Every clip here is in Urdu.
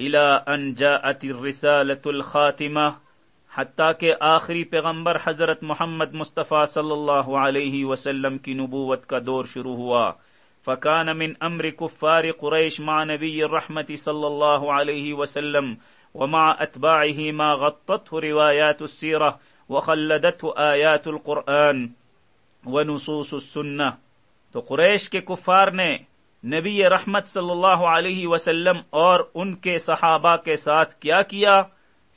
الى ان جاءت الرسالة الخاتمہ حتیٰ کہ آخری پیغمبر حضرت محمد مصطفیٰ صلی اللہ علیہ وسلم کی نبوت کا دور شروع ہوا۔ فکان من امر کفار قریش مع نبی الرحمت صلی اللہ علیہ وسلم ومع اتباعه ما غطته روایات السیرہ وخلدته آیات القرآن ونصوص السنہ تو قریش کے کفار نے نبی رحمت صلی اللہ علیہ وسلم اور ان کے صحابہ کے ساتھ کیا کیا؟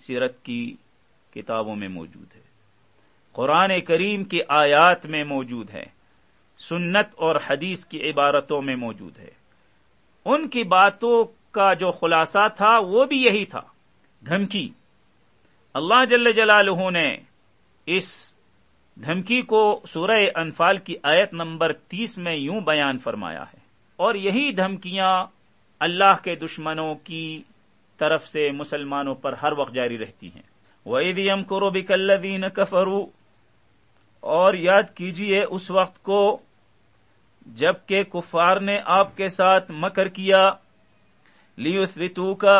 سیرت کی کتابوں میں موجود ہے۔ قرآن کریم کی آیات میں موجود ہے۔ سنت اور حدیث کی عبارتوں میں موجود ہے۔ ان کی باتوں کا جو خلاصہ تھا وہ بھی یہی تھا۔ دھمکی۔ اللہ جل جلالہ نے اس دھمکی کو سورہ انفال کی آیت نمبر تیس میں یوں بیان فرمایا ہے۔ اور یہی دھمکیاں اللہ کے دشمنوں کی طرف سے مسلمانوں پر ہر وقت جاری رہتی ہیں۔ وَإِذْ کرو بِكَ كَفَرُوا، اور یاد کیجیے اس وقت کو جبکہ کفار نے آپ کے ساتھ مکر کیا لیو کا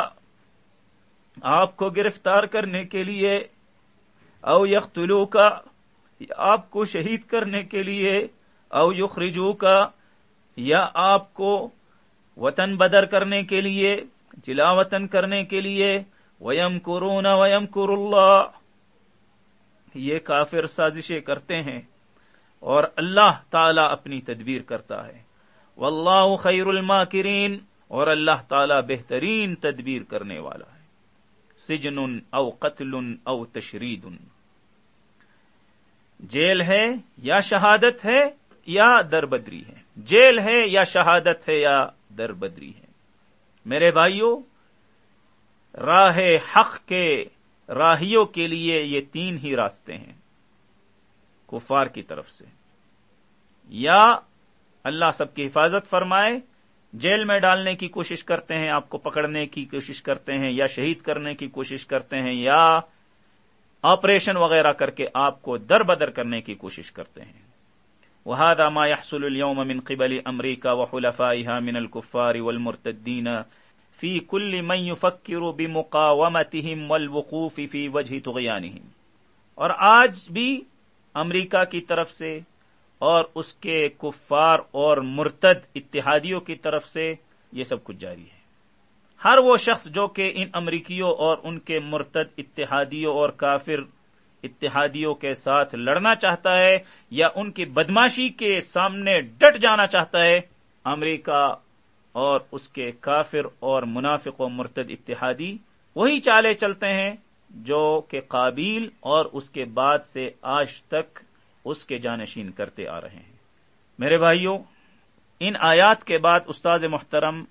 آپ کو گرفتار کرنے کے لیے او یختلو کا آپ کو شہید کرنے کے لیے او یخرجو کا یا آپ کو وطن بدر کرنے کے لیے جلا وطن کرنے کے لیے ویم کرون ویم کر اللہ، یہ کافر سازشیں کرتے ہیں اور اللہ تعالی اپنی تدبیر کرتا ہے۔ واللہ خیر الماکرین، اور اللہ تعالی بہترین تدبیر کرنے والا ہے۔ سجن او قتل او تشرید۔ جیل ہے یا شہادت ہے یا دربدری ہے۔ جیل ہے یا شہادت ہے یا دربدری ہے میرے بھائیوں راہ حق کے راہیوں کے لیے یہ تین ہی راستے ہیں۔ کفار کی طرف سے۔ یا اللہ سب کی حفاظت فرمائے، جیل میں ڈالنے کی کوشش کرتے ہیں، آپ کو پکڑنے کی کوشش کرتے ہیں، یا شہید کرنے کی کوشش کرتے ہیں، یا آپریشن وغیرہ کر کے آپ کو در بدر کرنے کی کوشش کرتے ہیں۔ وهذا ما يحصل اليوم من قبل امریکہ وحلفائها من الكفار والمرتدین فی کل من يفكر بمقاومتهم والوقوف في وجه طغيانهم. اور آج بھی امریکہ کی طرف سے اور اس کے کفار اور مرتد اتحادیوں کی طرف سے یہ سب کچھ جاری ہے۔ ہر وہ شخص جو کہ ان امریکیوں اور ان کے مرتد اتحادیوں اور کافر اتحادیوں کے ساتھ لڑنا چاہتا ہے یا ان کی بدماشی کے سامنے ڈٹ جانا چاہتا ہے، امریکہ اور اس کے کافر اور منافق و مرتد اتحادی وہی چالے چلتے ہیں جو کہ قابیل اور اس کے بعد سے آج تک اس کے جانشین کرتے آ رہے ہیں۔ میرے بھائیوں، ان آیات کے بعد استاد محترم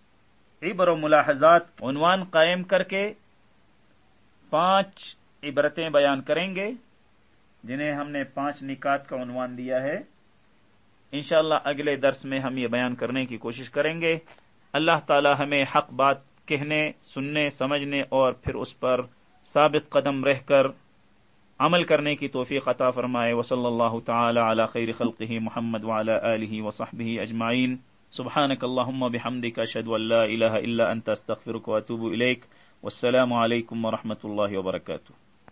عبر و ملاحظات عنوان قائم کر کے پانچ عبرتیں بیان کریں گے، جنہیں ہم نے پانچ نکات کا عنوان دیا ہے۔ انشاءاللہ اگلے درس میں ہم یہ بیان کرنے کی کوشش کریں گے۔ اللہ تعالی ہمیں حق بات کہنے، سننے، سمجھنے اور پھر اس پر ثابت قدم رہ کر عمل کرنے کی توفیق عطا فرمائے۔ وصلی اللہ تعالی علی خیر خلقہ محمد وعلی آلہ وصحبہ اجمعین۔ سبحانك اللهم بحمدك اشهد ان لا اله الا انت استغفرك واتوب اليك والسلام عليكم ورحمه الله وبركاته